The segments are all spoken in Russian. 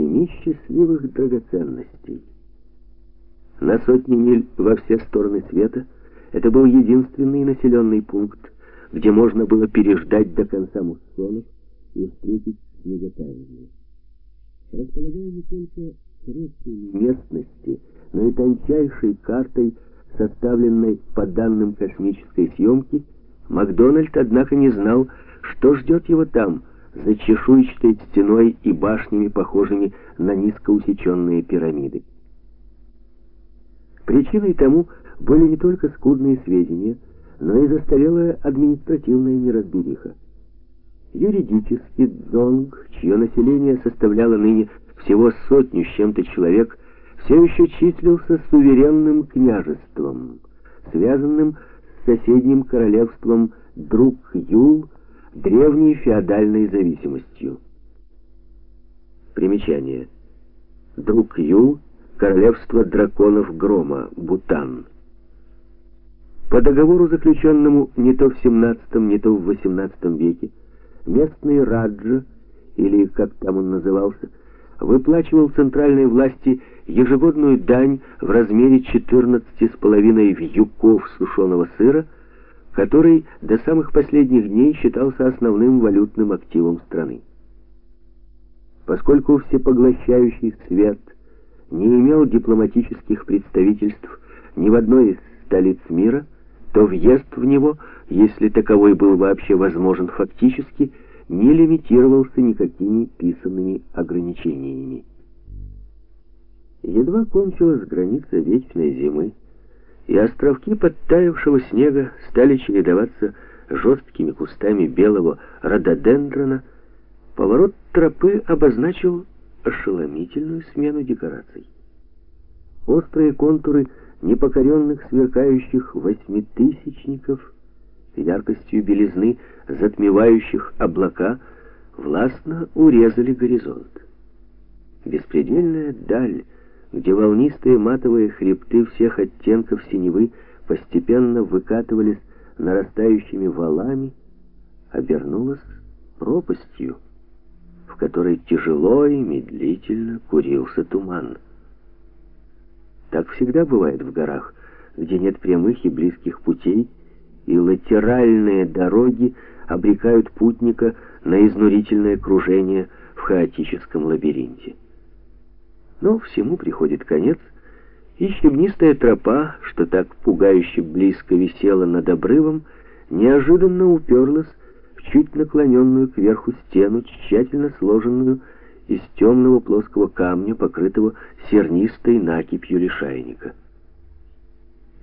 семи счастливых драгоценностей. На сотни миль во все стороны света это был единственный населенный пункт, где можно было переждать до конца муссонов и встретить снеготаяние. Располагая не только средствами местности, но и тончайшей картой, составленной по данным космической съемки, Макдональд, однако, не знал, что ждет его там, за чешуйчатой стеной и башнями, похожими на низко усеченные пирамиды. Причиной тому были не только скудные сведения, но и застарелая административная неразбериха. Юридически Дзонг, чье население составляло ныне всего сотню с чем-то человек, все еще числился суверенным княжеством, связанным с соседним королевством Друг-Юл, древней феодальной зависимостью. Примечание. Друг-Юл — королевство драконов грома, Бутан. По договору, заключенному не то в 17, не то в 18 веке, местный Раджа, или как там он назывался, выплачивал центральной власти ежегодную дань в размере 14,5 вьюков сушеного сыра, который до самых последних дней считался основным валютным активом страны. Поскольку всепоглощающий свет не имел дипломатических представительств ни в одной из столиц мира, то въезд в него, если таковой был вообще возможен фактически, не лимитировался никакими писанными ограничениями. Едва кончилась граница вечной зимы, и островки подтаявшего снега стали чередоваться жесткими кустами белого рододендрона, поворот тропы обозначил ошеломительную смену декораций. Острые контуры непокоренных сверкающих восьмитысячников, яркостью белизны, затмевающих облака, властно урезали горизонт. Беспредельная даль, где волнистые матовые хребты всех оттенков синевы постепенно выкатывались нарастающими валами, обернулась пропастью, в которой тяжело и медлительно курился туман. Так всегда бывает в горах, где нет прямых и близких путей, и латеральные дороги обрекают путника на изнурительное кружение в хаотическом лабиринте. Но всему приходит конец, и щебнистая тропа, что так пугающе близко висела над обрывом, неожиданно уперлась в чуть наклоненную кверху стену, тщательно сложенную из темного плоского камня, покрытого сернистой накипью лишайника.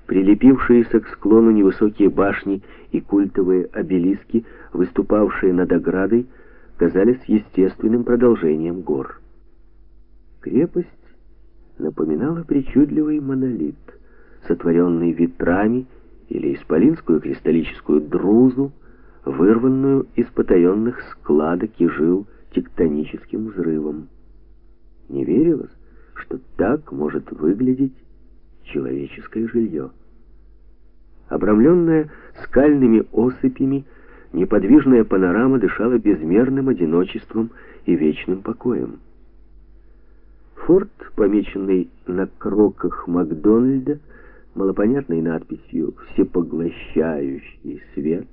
Прилепившиеся к склону невысокие башни и культовые обелиски, выступавшие над оградой, казались естественным продолжением гор. Крепость напоминала причудливый монолит, сотворенный ветрами или исполинскую кристаллическую друзу, вырванную из потаенных складок и жил тектоническим взрывом. Не верилось, что так может выглядеть человеческое жилье. Обрамленная скальными осыпями, неподвижная панорама дышала безмерным одиночеством и вечным покоем. Форт, помеченный на кроках Макдональда, малопонятной надписью «Всепоглощающий свет»,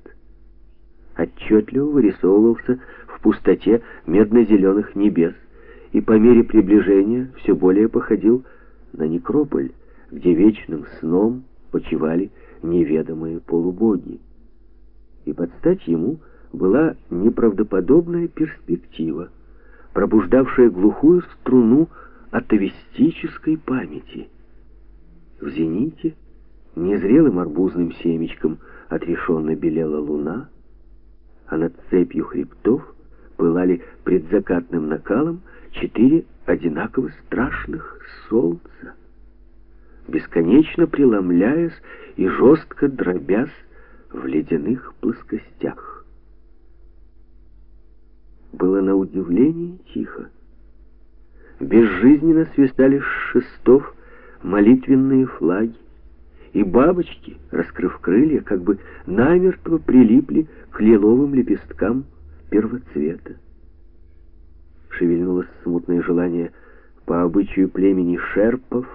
отчетливо вырисовывался в пустоте медно-зеленых небес и по мере приближения все более походил на некрополь, где вечным сном почивали неведомые полубоги. И под стать ему была неправдоподобная перспектива, пробуждавшая глухую струну атовистической памяти. В зените незрелым арбузным семечком отрешенно белела луна, а над цепью хребтов пылали предзакатным накалом четыре одинаково страшных солнца, бесконечно преломляясь и жестко дробясь в ледяных плоскостях. Было на удивление тихо безжизненно свистали с шестов молитвенные флаги, и бабочки, раскрыв крылья, как бы намертво прилипли к лиловым лепесткам первоцвета. шевельнулось смутное желание по обычаю племени шерпов